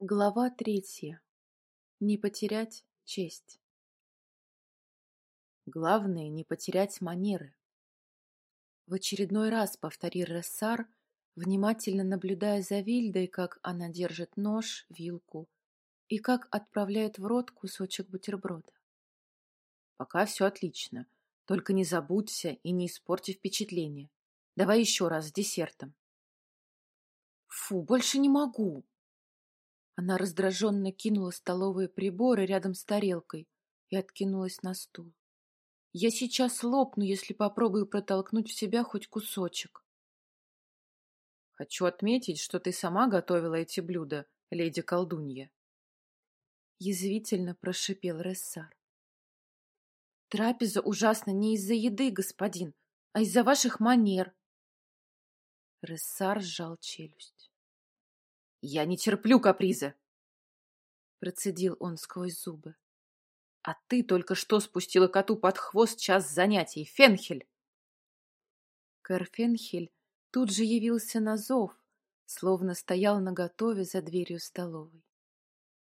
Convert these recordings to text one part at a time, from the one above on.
Глава третья. Не потерять честь. Главное — не потерять манеры. В очередной раз повтори Рессар, внимательно наблюдая за Вильдой, как она держит нож, вилку и как отправляет в рот кусочек бутерброда. Пока все отлично, только не забудься и не испорти впечатление. Давай еще раз с десертом. Фу, больше не могу, она раздраженно кинула столовые приборы рядом с тарелкой и откинулась на стул. Я сейчас лопну, если попробую протолкнуть в себя хоть кусочек. Хочу отметить, что ты сама готовила эти блюда, леди колдунья. Язвительно прошипел Рессар. Трапеза ужасна не из-за еды, господин, а из-за ваших манер. Рессар сжал челюсть. Я не терплю каприза. Процедил он сквозь зубы. А ты только что спустила коту под хвост час занятий, Фенхель. Карфенхель тут же явился на зов, словно стоял наготове за дверью столовой.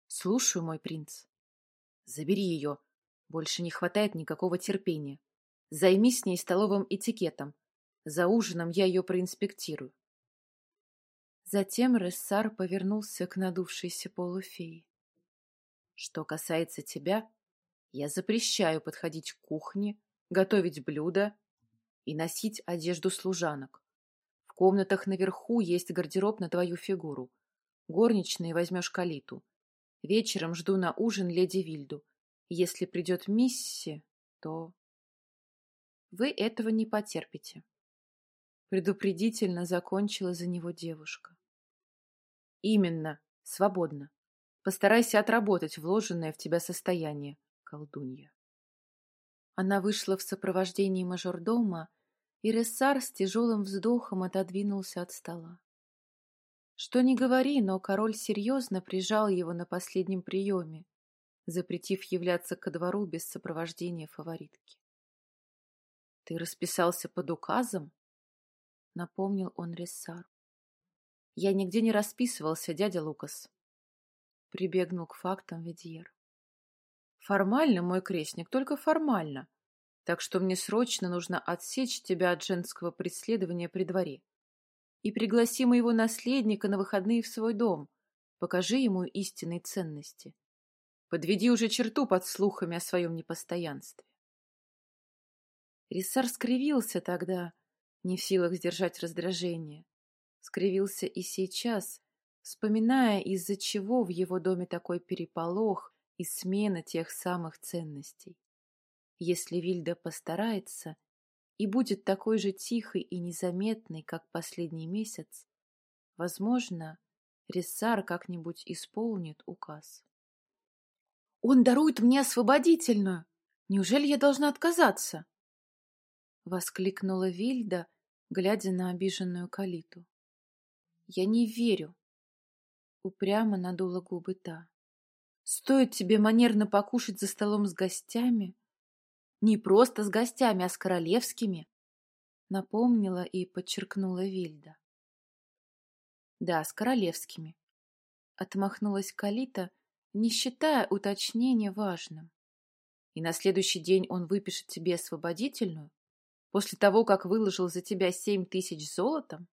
Слушаю, мой принц. Забери ее. Больше не хватает никакого терпения. Займись с ней столовым этикетом. За ужином я ее проинспектирую. Затем Рессар повернулся к надувшейся полуфее. Что касается тебя, я запрещаю подходить к кухне, готовить блюда и носить одежду служанок. В комнатах наверху есть гардероб на твою фигуру. Горничные возьмешь калиту. Вечером жду на ужин леди Вильду. Если придет Мисси, то... Вы этого не потерпите. Предупредительно закончила за него девушка. Именно, свободно. Постарайся отработать вложенное в тебя состояние, колдунья. Она вышла в сопровождении мажордома, и Рессар с тяжелым вздохом отодвинулся от стола. Что ни говори, но король серьезно прижал его на последнем приеме, запретив являться ко двору без сопровождения фаворитки. — Ты расписался под указом? — напомнил он Рессару. Я нигде не расписывался, дядя Лукас. Прибегнул к фактам Ведьер. Формально, мой крестник, только формально. Так что мне срочно нужно отсечь тебя от женского преследования при дворе. И пригласи моего наследника на выходные в свой дом. Покажи ему истинные ценности. Подведи уже черту под слухами о своем непостоянстве. Рисар скривился тогда, не в силах сдержать раздражение скривился и сейчас, вспоминая, из-за чего в его доме такой переполох и смена тех самых ценностей. Если Вильда постарается и будет такой же тихой и незаметной, как последний месяц, возможно, Рессар как-нибудь исполнит указ. «Он дарует мне освободительную! Неужели я должна отказаться?» — воскликнула Вильда, глядя на обиженную Калиту. Я не верю. Упрямо надула губы та. Стоит тебе манерно покушать за столом с гостями? Не просто с гостями, а с королевскими, напомнила и подчеркнула Вильда. Да, с королевскими. Отмахнулась Калита, не считая уточнения важным. И на следующий день он выпишет тебе освободительную, после того, как выложил за тебя семь тысяч золотом?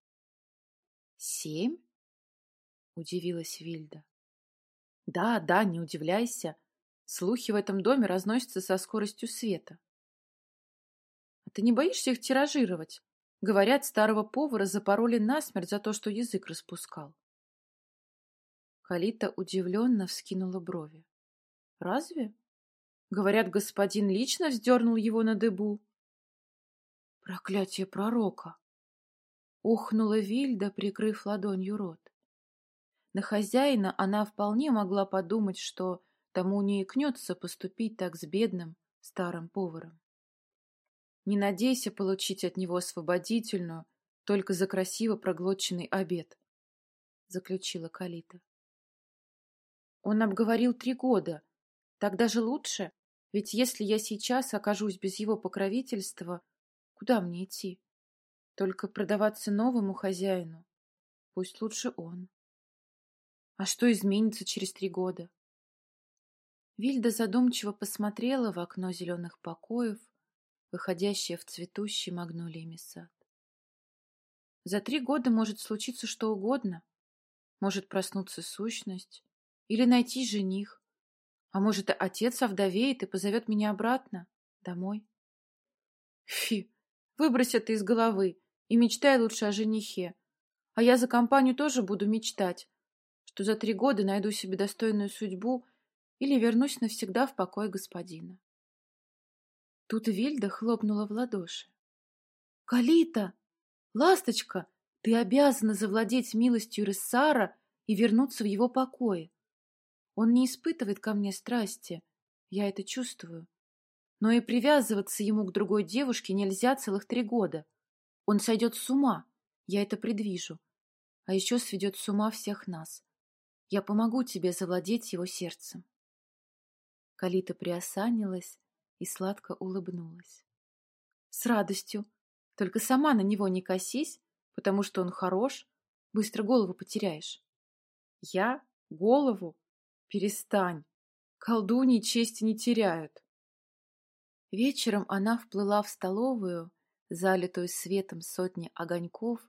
Семь? Удивилась Вильда. Да, да, не удивляйся. Слухи в этом доме разносятся со скоростью света. А ты не боишься их тиражировать? Говорят, старого повара запороли насмерть за то, что язык распускал. Калита удивленно вскинула брови. Разве? Говорят, господин лично вздернул его на дыбу. Проклятие пророка! Ухнула Вильда, прикрыв ладонью рот. На хозяина она вполне могла подумать, что тому не икнется поступить так с бедным старым поваром. Не надейся получить от него освободительную только за красиво проглоченный обед, заключила Калита. Он обговорил три года. Так даже лучше, ведь если я сейчас окажусь без его покровительства, куда мне идти? Только продаваться новому хозяину. Пусть лучше он. А что изменится через три года? Вильда задумчиво посмотрела в окно зеленых покоев, выходящее в цветущий магнолиями сад. За три года может случиться что угодно. Может проснуться сущность или найти жених. А может, отец овдовеет и позовет меня обратно, домой. Фи, выбрось это из головы и мечтай лучше о женихе. А я за компанию тоже буду мечтать, что за три года найду себе достойную судьбу или вернусь навсегда в покой господина. Тут Вильда хлопнула в ладоши. «Калита! Ласточка! Ты обязана завладеть милостью Рессара и вернуться в его покое. Он не испытывает ко мне страсти, я это чувствую. Но и привязываться ему к другой девушке нельзя целых три года. Он сойдет с ума, я это предвижу. А еще сведет с ума всех нас. Я помогу тебе завладеть его сердцем. Калита приосанилась и сладко улыбнулась. С радостью. Только сама на него не косись, потому что он хорош, быстро голову потеряешь. Я? Голову? Перестань. Колдуньи чести не теряют. Вечером она вплыла в столовую, залитую светом сотни огоньков,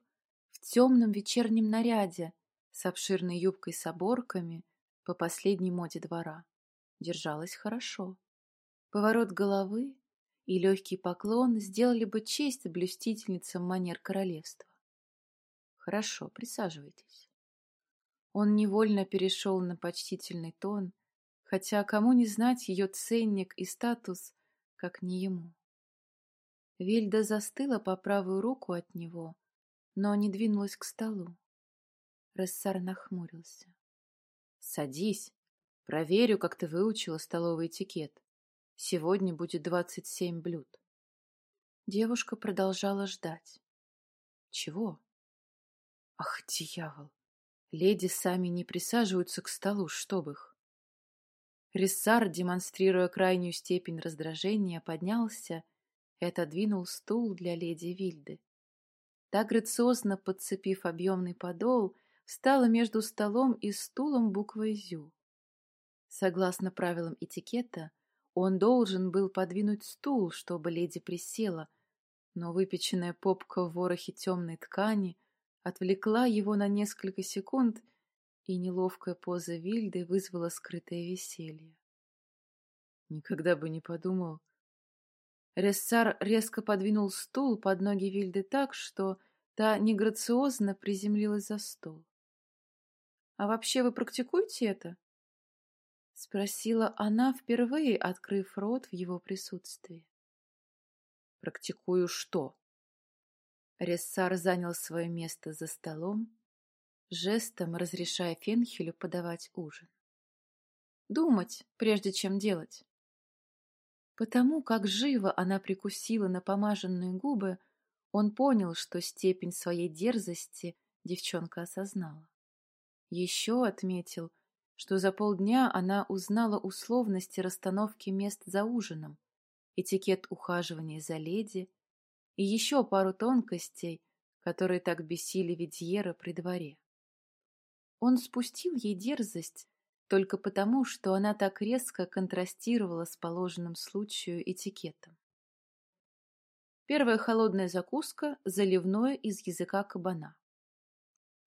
в темном вечернем наряде с обширной юбкой с оборками по последней моде двора. Держалась хорошо. Поворот головы и легкий поклон сделали бы честь блюстительницам манер королевства. Хорошо, присаживайтесь. Он невольно перешел на почтительный тон, хотя кому не знать ее ценник и статус, как не ему. Вильда застыла по правую руку от него, но не двинулась к столу. Рассар нахмурился. — Садись. Проверю, как ты выучила столовый этикет. Сегодня будет двадцать семь блюд. Девушка продолжала ждать. — Чего? — Ах, дьявол! Леди сами не присаживаются к столу, чтоб их. Рессар, демонстрируя крайнюю степень раздражения, поднялся и отодвинул стул для леди Вильды. Так грациозно подцепив объемный подол, встала между столом и стулом буквой «Зю». Согласно правилам этикета, он должен был подвинуть стул, чтобы леди присела, но выпеченная попка в ворохе темной ткани — отвлекла его на несколько секунд, и неловкая поза Вильды вызвала скрытое веселье. Никогда бы не подумал. Рессар резко подвинул стул под ноги Вильды так, что та неграциозно приземлилась за стол. — А вообще вы практикуете это? — спросила она, впервые открыв рот в его присутствии. — Практикую что? Рессар занял свое место за столом, жестом разрешая Фенхелю подавать ужин. Думать, прежде чем делать. Потому как живо она прикусила напомаженные губы, он понял, что степень своей дерзости девчонка осознала. Еще отметил, что за полдня она узнала условности расстановки мест за ужином, этикет ухаживания за леди, и еще пару тонкостей, которые так бесили Видьера при дворе. Он спустил ей дерзость только потому, что она так резко контрастировала с положенным случаю этикетом. Первая холодная закуска — заливное из языка кабана.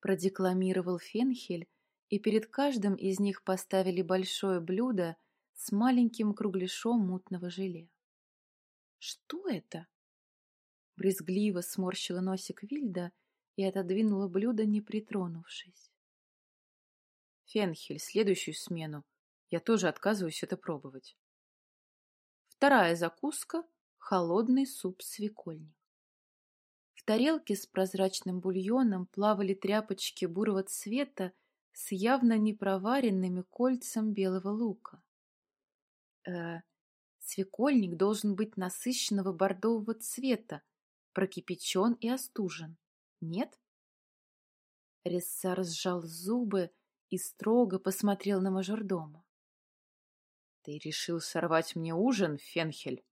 Продекламировал Фенхель, и перед каждым из них поставили большое блюдо с маленьким кругляшом мутного желе. «Что это?» Брезгливо сморщила носик Вильда и отодвинула блюдо, не притронувшись. Фенхель, следующую смену. Я тоже отказываюсь это пробовать. Вторая закуска — холодный суп-свекольник. В тарелке с прозрачным бульоном плавали тряпочки бурого цвета с явно непроваренными кольцем белого лука. Э, свекольник должен быть насыщенного бордового цвета, прокипячен и остужен. Нет? Рессар сжал зубы и строго посмотрел на мажордома. — Ты решил сорвать мне ужин, Фенхель?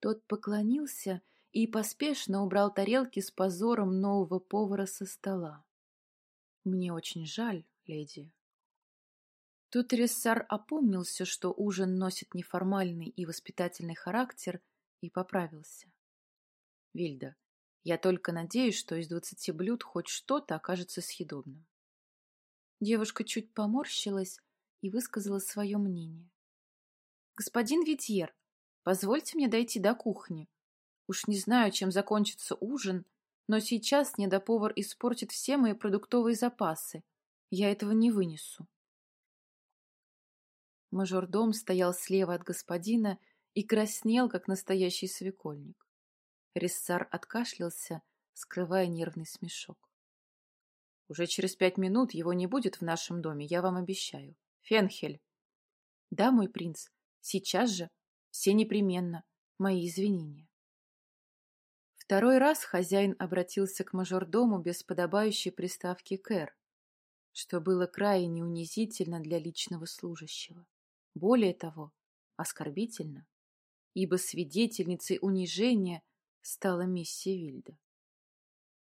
Тот поклонился и поспешно убрал тарелки с позором нового повара со стола. — Мне очень жаль, леди. Тут Рессар опомнился, что ужин носит неформальный и воспитательный характер, и поправился. Вильда, я только надеюсь, что из двадцати блюд хоть что-то окажется съедобным. Девушка чуть поморщилась и высказала свое мнение. «Господин Витьер, позвольте мне дойти до кухни. Уж не знаю, чем закончится ужин, но сейчас недоповар испортит все мои продуктовые запасы. Я этого не вынесу». Мажордом стоял слева от господина и краснел, как настоящий свекольник. Рессар откашлялся, скрывая нервный смешок. «Уже через пять минут его не будет в нашем доме, я вам обещаю. Фенхель!» «Да, мой принц, сейчас же, все непременно, мои извинения». Второй раз хозяин обратился к мажордому без подобающей приставки «кэр», что было крайне унизительно для личного служащего. Более того, оскорбительно, ибо свидетельницей унижения стала миссия Вильда.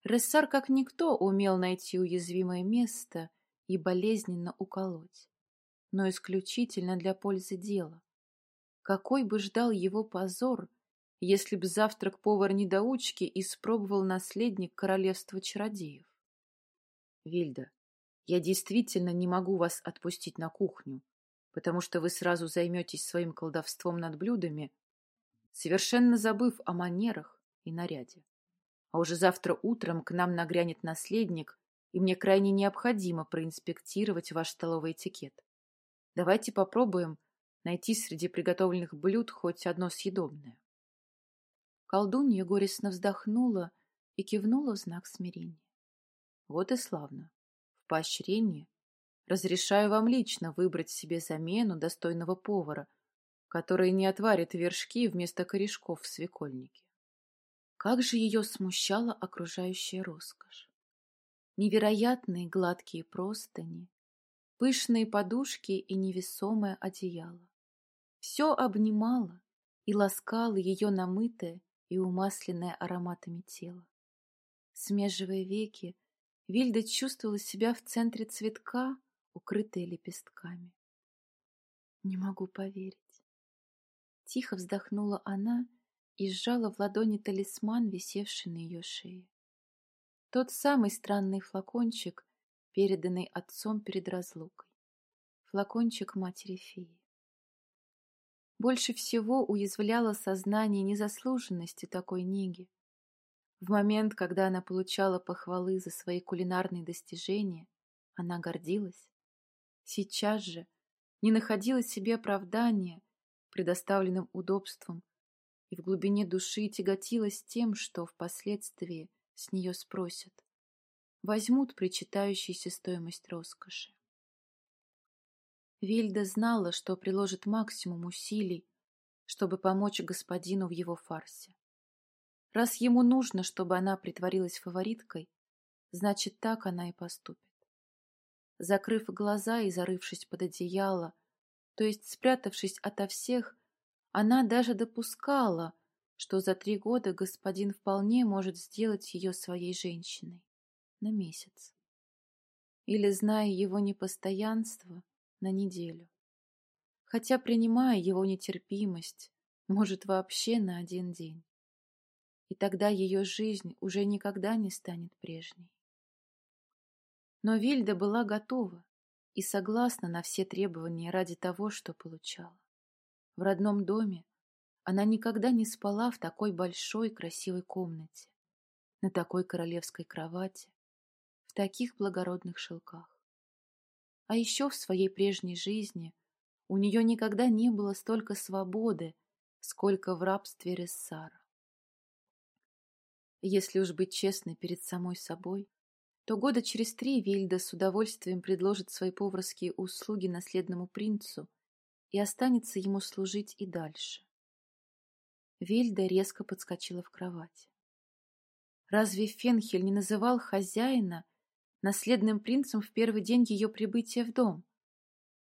Рессар как никто умел найти уязвимое место и болезненно уколоть, но исключительно для пользы дела. Какой бы ждал его позор, если б завтрак повар-недоучки испробовал наследник королевства чародеев? Вильда, я действительно не могу вас отпустить на кухню, потому что вы сразу займетесь своим колдовством над блюдами, совершенно забыв о манерах и наряде. А уже завтра утром к нам нагрянет наследник, и мне крайне необходимо проинспектировать ваш столовый этикет. Давайте попробуем найти среди приготовленных блюд хоть одно съедобное. Колдунья горестно вздохнула и кивнула в знак смирения. Вот и славно. В поощрение Разрешаю вам лично выбрать себе замену достойного повара, который не отварит вершки вместо корешков в свекольнике. Как же ее смущала окружающая роскошь! Невероятные гладкие простыни, пышные подушки и невесомое одеяло. Все обнимало и ласкало ее намытое и умасленное ароматами тело. Смеживая веки, Вильда чувствовала себя в центре цветка, укрытые лепестками. Не могу поверить. Тихо вздохнула она и сжала в ладони талисман, висевший на ее шее. Тот самый странный флакончик, переданный отцом перед разлукой. Флакончик матери феи. Больше всего уязвляло сознание незаслуженности такой неги. В момент, когда она получала похвалы за свои кулинарные достижения, она гордилась, Сейчас же не находила себе оправдания предоставленным удобством и в глубине души тяготилась тем, что впоследствии с нее спросят. Возьмут причитающуюся стоимость роскоши. Вильда знала, что приложит максимум усилий, чтобы помочь господину в его фарсе. Раз ему нужно, чтобы она притворилась фавориткой, значит, так она и поступит закрыв глаза и зарывшись под одеяло, то есть спрятавшись ото всех, она даже допускала, что за три года господин вполне может сделать ее своей женщиной на месяц. Или, зная его непостоянство, на неделю. Хотя, принимая его нетерпимость, может, вообще на один день. И тогда ее жизнь уже никогда не станет прежней. Но Вильда была готова и согласна на все требования ради того, что получала. В родном доме она никогда не спала в такой большой красивой комнате, на такой королевской кровати, в таких благородных шелках. А еще в своей прежней жизни у нее никогда не было столько свободы, сколько в рабстве Рессара. Если уж быть честной перед самой собой, то года через три Вильда с удовольствием предложит свои поварские услуги наследному принцу и останется ему служить и дальше. Вильда резко подскочила в кровати. Разве Фенхель не называл хозяина наследным принцем в первый день ее прибытия в дом?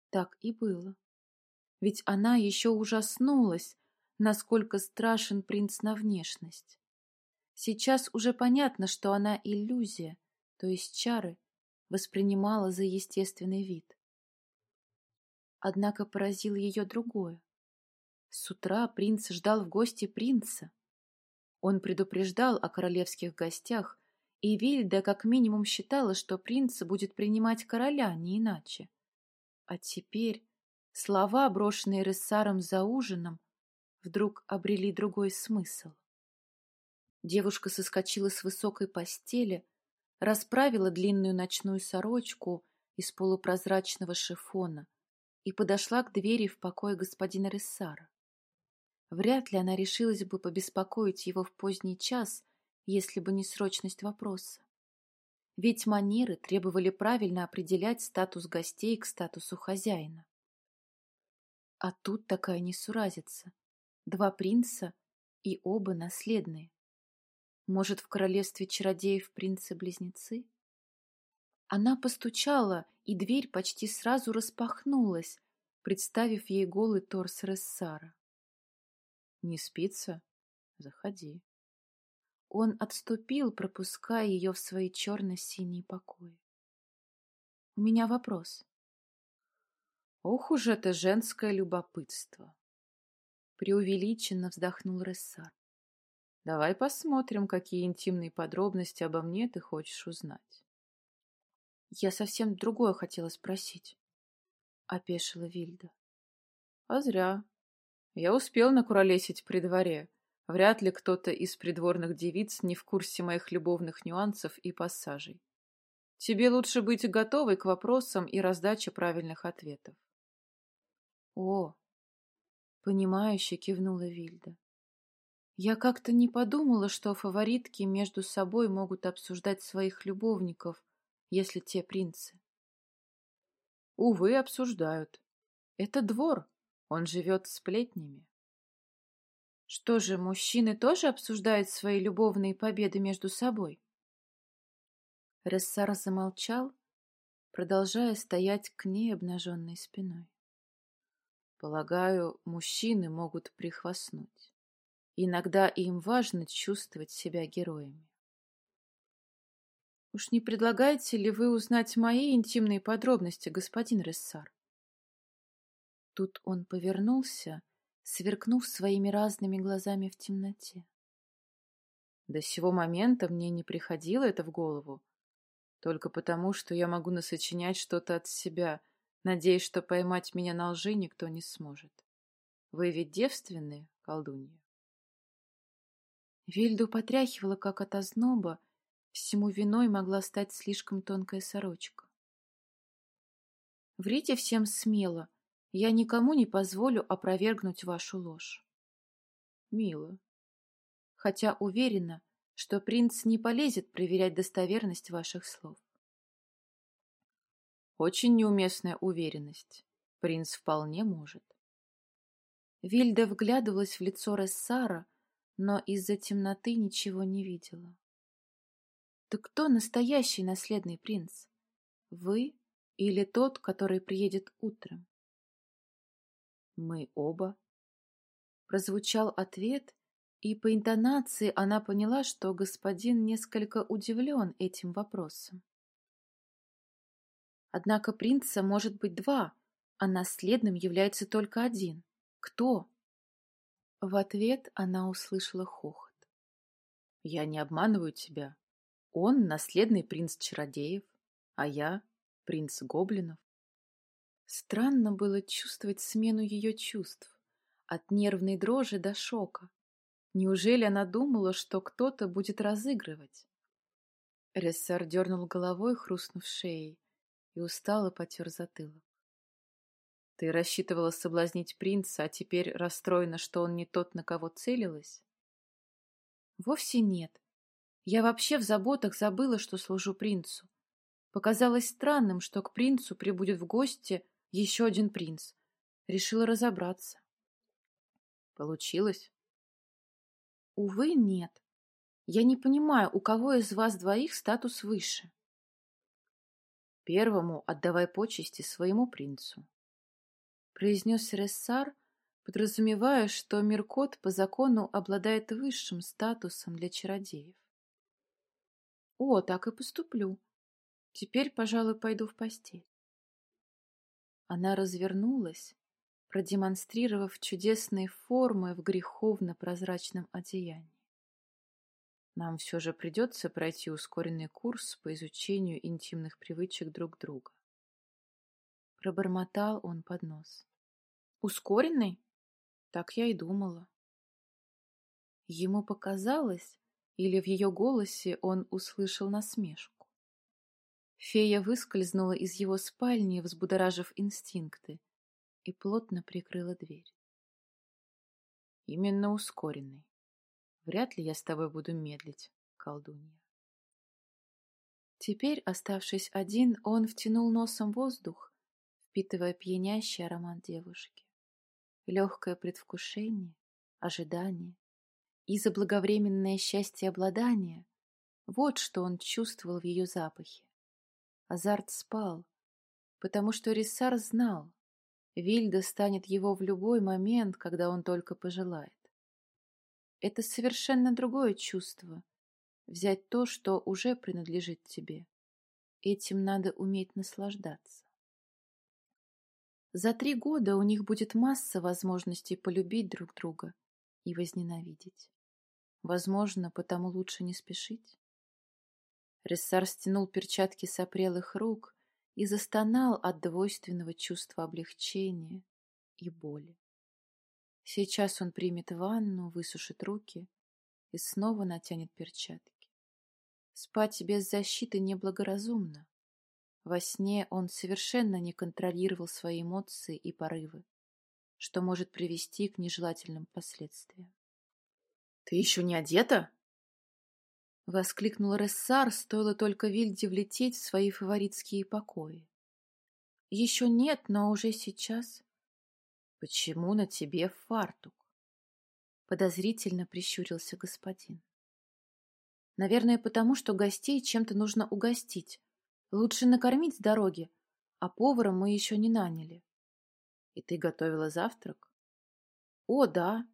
Так и было. Ведь она еще ужаснулась, насколько страшен принц на внешность. Сейчас уже понятно, что она иллюзия, то есть чары, воспринимала за естественный вид. Однако поразило ее другое. С утра принц ждал в гости принца. Он предупреждал о королевских гостях, и Вильда как минимум считала, что принц будет принимать короля, не иначе. А теперь слова, брошенные Рессаром за ужином, вдруг обрели другой смысл. Девушка соскочила с высокой постели, расправила длинную ночную сорочку из полупрозрачного шифона и подошла к двери в покое господина Рессара. Вряд ли она решилась бы побеспокоить его в поздний час, если бы не срочность вопроса. Ведь манеры требовали правильно определять статус гостей к статусу хозяина. А тут такая несуразица. Два принца и оба наследные. Может, в королевстве чародеев принцы-близнецы? Она постучала, и дверь почти сразу распахнулась, представив ей голый торс Рессара. «Не спится? Заходи». Он отступил, пропуская ее в свои черно-синие покои. «У меня вопрос». «Ох уж это женское любопытство!» Преувеличенно вздохнул Рессар. «Давай посмотрим, какие интимные подробности обо мне ты хочешь узнать». «Я совсем другое хотела спросить», — опешила Вильда. «А зря. Я успел накуролесить при дворе, Вряд ли кто-то из придворных девиц не в курсе моих любовных нюансов и пассажей. Тебе лучше быть готовой к вопросам и раздаче правильных ответов. О, понимающе кивнула Вильда. Я как-то не подумала, что фаворитки между собой могут обсуждать своих любовников, если те принцы. Увы, обсуждают. Это двор, он живет сплетнями. Что же, мужчины тоже обсуждают свои любовные победы между собой? Рессар замолчал, продолжая стоять к ней обнаженной спиной. Полагаю, мужчины могут прихвастнуть. Иногда им важно чувствовать себя героями. Уж не предлагаете ли вы узнать мои интимные подробности, господин Рессар? Тут он повернулся сверкнув своими разными глазами в темноте. До сего момента мне не приходило это в голову, только потому, что я могу насочинять что-то от себя, надеясь, что поймать меня на лжи никто не сможет. Вы ведь девственные, колдунья? Вильду потряхивала, как от озноба, всему виной могла стать слишком тонкая сорочка. Врите всем смело, я никому не позволю опровергнуть вашу ложь. Мило. Хотя уверена, что принц не полезет проверять достоверность ваших слов. Очень неуместная уверенность. Принц вполне может. Вильда вглядывалась в лицо Рессара, но из-за темноты ничего не видела. Так кто настоящий наследный принц? Вы или тот, который приедет утром? Мы оба. Прозвучал ответ, и по интонации она поняла, что господин несколько удивлен этим вопросом. Однако принца может быть два, а наследным является только один. Кто? В ответ она услышала хохот. Я не обманываю тебя. Он наследный принц чародеев, а я принц гоблинов. Странно было чувствовать смену ее чувств, от нервной дрожи до шока. Неужели она думала, что кто-то будет разыгрывать? Рессар дернул головой, хрустнув шеей, и устало потер затылок. Ты рассчитывала соблазнить принца, а теперь расстроена, что он не тот, на кого целилась? Вовсе нет. Я вообще в заботах забыла, что служу принцу. Показалось странным, что к принцу прибудет в гости еще один принц. Решила разобраться. Получилось? Увы, нет. Я не понимаю, у кого из вас двоих статус выше. Первому отдавай почести своему принцу. Произнес Рессар, подразумевая, что Миркот по закону обладает высшим статусом для чародеев. О, так и поступлю. Теперь, пожалуй, пойду в постель. Она развернулась, продемонстрировав чудесные формы в греховно-прозрачном одеянии. Нам все же придется пройти ускоренный курс по изучению интимных привычек друг друга. Пробормотал он под нос. Ускоренный? Так я и думала. Ему показалось, или в ее голосе он услышал насмешку. Фея выскользнула из его спальни, взбудоражив инстинкты, и плотно прикрыла дверь. Именно ускоренный. Вряд ли я с тобой буду медлить, колдунья. Теперь, оставшись один, он втянул носом воздух, впитывая пьянящий аромат девушки. Легкое предвкушение, ожидание и заблаговременное счастье обладания — вот что он чувствовал в ее запахе. Азарт спал, потому что Риссар знал, Вильда станет его в любой момент, когда он только пожелает. Это совершенно другое чувство. Взять то, что уже принадлежит тебе. Этим надо уметь наслаждаться. За три года у них будет масса возможностей полюбить друг друга и возненавидеть. Возможно, потому лучше не спешить. Рессар стянул перчатки с опрелых рук и застонал от двойственного чувства облегчения и боли. Сейчас он примет ванну, высушит руки и снова натянет перчатки. Спать без защиты неблагоразумно. Во сне он совершенно не контролировал свои эмоции и порывы, что может привести к нежелательным последствиям. — Ты еще не одета? — воскликнул Рессар, стоило только Вильде влететь в свои фаворитские покои. — Еще нет, но уже сейчас. Почему на тебе фартук? Подозрительно прищурился господин. Наверное, потому что гостей чем-то нужно угостить. Лучше накормить с дороги, а повара мы еще не наняли. И ты готовила завтрак? О, да.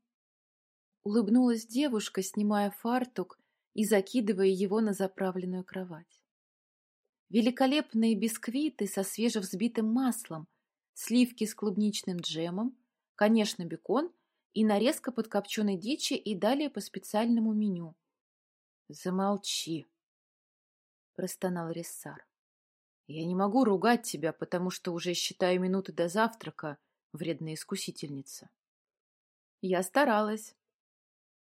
Улыбнулась девушка, снимая фартук и закидывая его на заправленную кровать. Великолепные бисквиты со свежевзбитым маслом, сливки с клубничным джемом, конечно, бекон и нарезка подкопченой дичи и далее по специальному меню. «Замолчи!» — простонал Рессар. «Я не могу ругать тебя, потому что уже считаю минуты до завтрака, вредная искусительница». «Я старалась».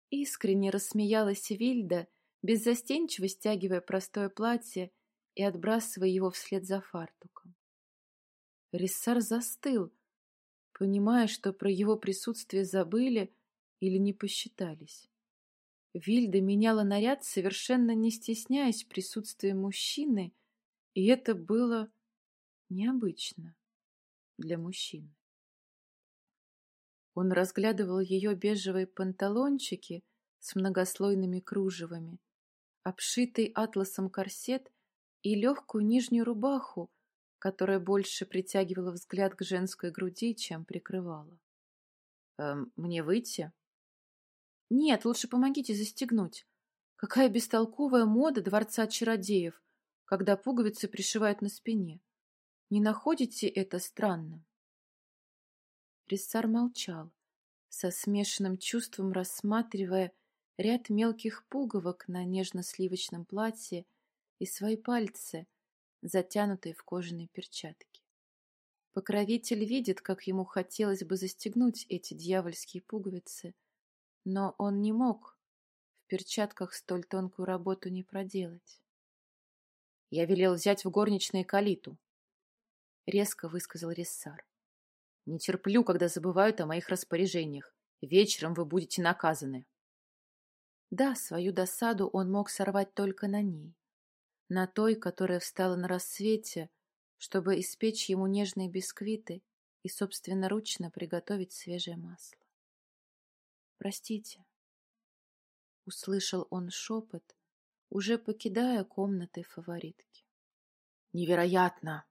Искренне рассмеялась Вильда, беззастенчиво стягивая простое платье и отбрасывая его вслед за фартуком. Рессар застыл, понимая, что про его присутствие забыли или не посчитались. Вильда меняла наряд, совершенно не стесняясь присутствия мужчины, и это было необычно для мужчины. Он разглядывал ее бежевые панталончики с многослойными кружевами, обшитый атласом корсет и легкую нижнюю рубаху, которая больше притягивала взгляд к женской груди, чем прикрывала. «Эм, «Мне выйти?» «Нет, лучше помогите застегнуть. Какая бестолковая мода дворца чародеев, когда пуговицы пришивают на спине. Не находите это странным?» Рессар молчал, со смешанным чувством рассматривая ряд мелких пуговок на нежно-сливочном платье и свои пальцы — затянутой в кожаные перчатки. Покровитель видит, как ему хотелось бы застегнуть эти дьявольские пуговицы, но он не мог в перчатках столь тонкую работу не проделать. «Я велел взять в горничные калиту», — резко высказал Рессар. «Не терплю, когда забывают о моих распоряжениях. Вечером вы будете наказаны». Да, свою досаду он мог сорвать только на ней на той, которая встала на рассвете, чтобы испечь ему нежные бисквиты и собственноручно приготовить свежее масло. «Простите», — услышал он шепот, уже покидая комнаты фаворитки. «Невероятно!» —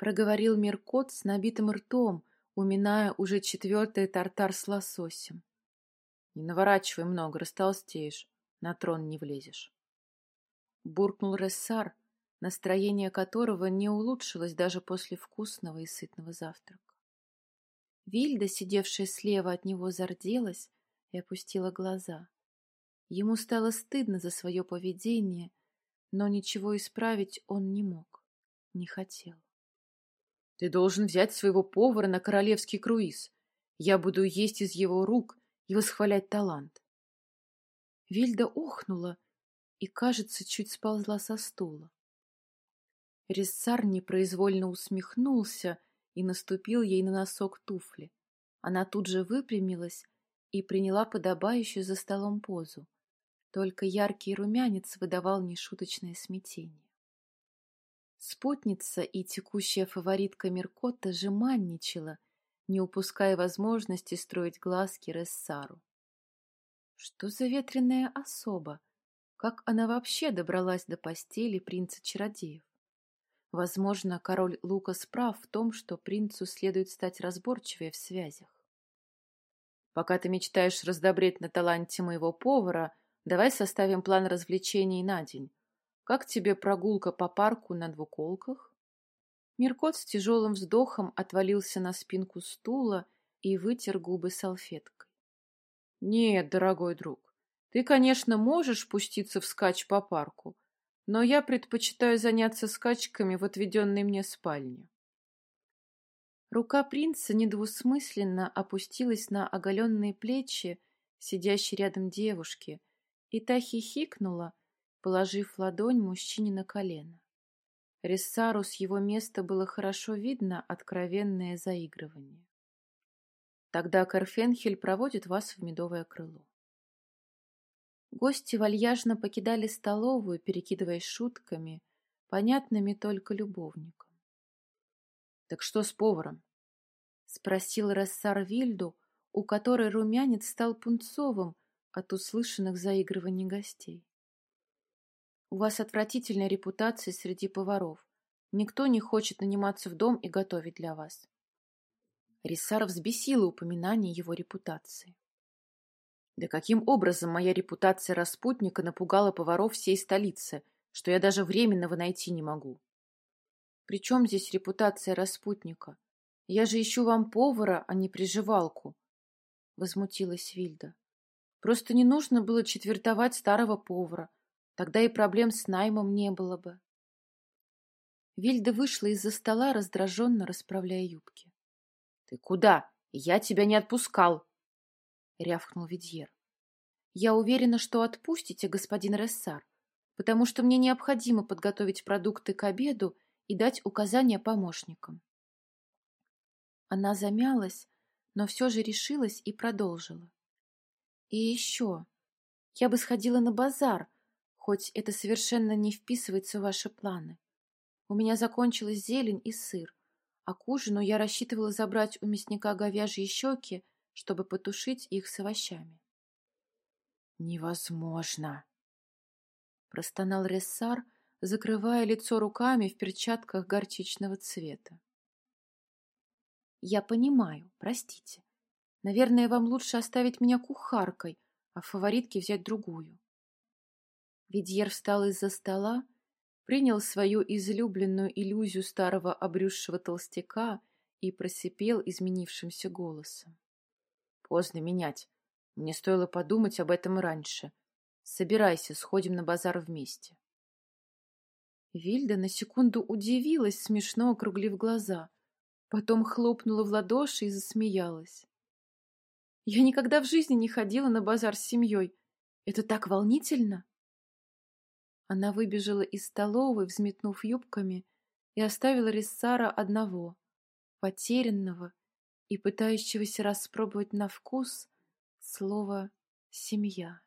проговорил Меркот с набитым ртом, уминая уже четвертый тартар с лососем. «Не наворачивай много, растолстеешь, на трон не влезешь» буркнул Рессар, настроение которого не улучшилось даже после вкусного и сытного завтрака. Вильда, сидевшая слева от него, зарделась и опустила глаза. Ему стало стыдно за свое поведение, но ничего исправить он не мог, не хотел. Ты должен взять своего повара на королевский круиз. Я буду есть из его рук и восхвалять талант. Вильда охнула и, кажется, чуть сползла со стула. Рессар непроизвольно усмехнулся и наступил ей на носок туфли. Она тут же выпрямилась и приняла подобающую за столом позу. Только яркий румянец выдавал нешуточное смятение. Спутница и текущая фаворитка Меркота жеманничала, не упуская возможности строить глазки Рессару. Что за ветреная особа? Как она вообще добралась до постели принца-чародеев? Возможно, король Лукас прав в том, что принцу следует стать разборчивее в связях. Пока ты мечтаешь раздобреть на таланте моего повара, давай составим план развлечений на день. Как тебе прогулка по парку на двуколках? Миркот с тяжелым вздохом отвалился на спинку стула и вытер губы салфеткой. Нет, дорогой друг, ты, конечно, можешь пуститься в скач по парку, но я предпочитаю заняться скачками в отведенной мне спальне. Рука принца недвусмысленно опустилась на оголенные плечи сидящей рядом девушки, и та хихикнула, положив ладонь мужчине на колено. Рессару с его места было хорошо видно откровенное заигрывание. Тогда Карфенхель проводит вас в медовое крыло. Гости вальяжно покидали столовую, перекидываясь шутками, понятными только любовникам. — Так что с поваром? — спросил Рассар Вильду, у которой румянец стал пунцовым от услышанных заигрываний гостей. — У вас отвратительная репутация среди поваров. Никто не хочет наниматься в дом и готовить для вас. Рессар взбесило упоминание его репутации. Да каким образом моя репутация распутника напугала поваров всей столицы, что я даже временного найти не могу? При чем здесь репутация распутника? Я же ищу вам повара, а не приживалку, — возмутилась Вильда. Просто не нужно было четвертовать старого повара, тогда и проблем с наймом не было бы. Вильда вышла из-за стола, раздраженно расправляя юбки. — Ты куда? Я тебя не отпускал! рявкнул Видьер. Я уверена, что отпустите, господин Рессар, потому что мне необходимо подготовить продукты к обеду и дать указания помощникам. Она замялась, но все же решилась и продолжила. И еще, я бы сходила на базар, хоть это совершенно не вписывается в ваши планы. У меня закончилась зелень и сыр, а к ужину я рассчитывала забрать у мясника говяжьи щеки чтобы потушить их с овощами. «Невозможно!» — простонал Рессар, закрывая лицо руками в перчатках горчичного цвета. «Я понимаю, простите. Наверное, вам лучше оставить меня кухаркой, а фаворитке взять другую». Видьер встал из-за стола, принял свою излюбленную иллюзию старого обрюзшего толстяка и просипел изменившимся голосом. Поздно менять. Мне стоило подумать об этом раньше. Собирайся, сходим на базар вместе. Вильда на секунду удивилась, смешно округлив глаза. Потом хлопнула в ладоши и засмеялась. Я никогда в жизни не ходила на базар с семьей. Это так волнительно. Она выбежала из столовой, взметнув юбками, и оставила Рессара одного, потерянного и пытающегося распробовать на вкус слово «семья».